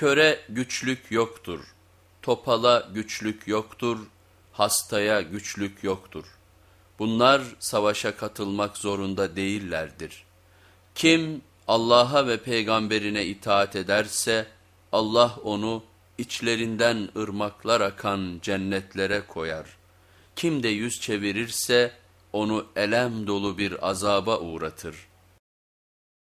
Köre güçlük yoktur, topala güçlük yoktur, hastaya güçlük yoktur. Bunlar savaşa katılmak zorunda değillerdir. Kim Allah'a ve peygamberine itaat ederse Allah onu içlerinden ırmaklar akan cennetlere koyar. Kim de yüz çevirirse onu elem dolu bir azaba uğratır.''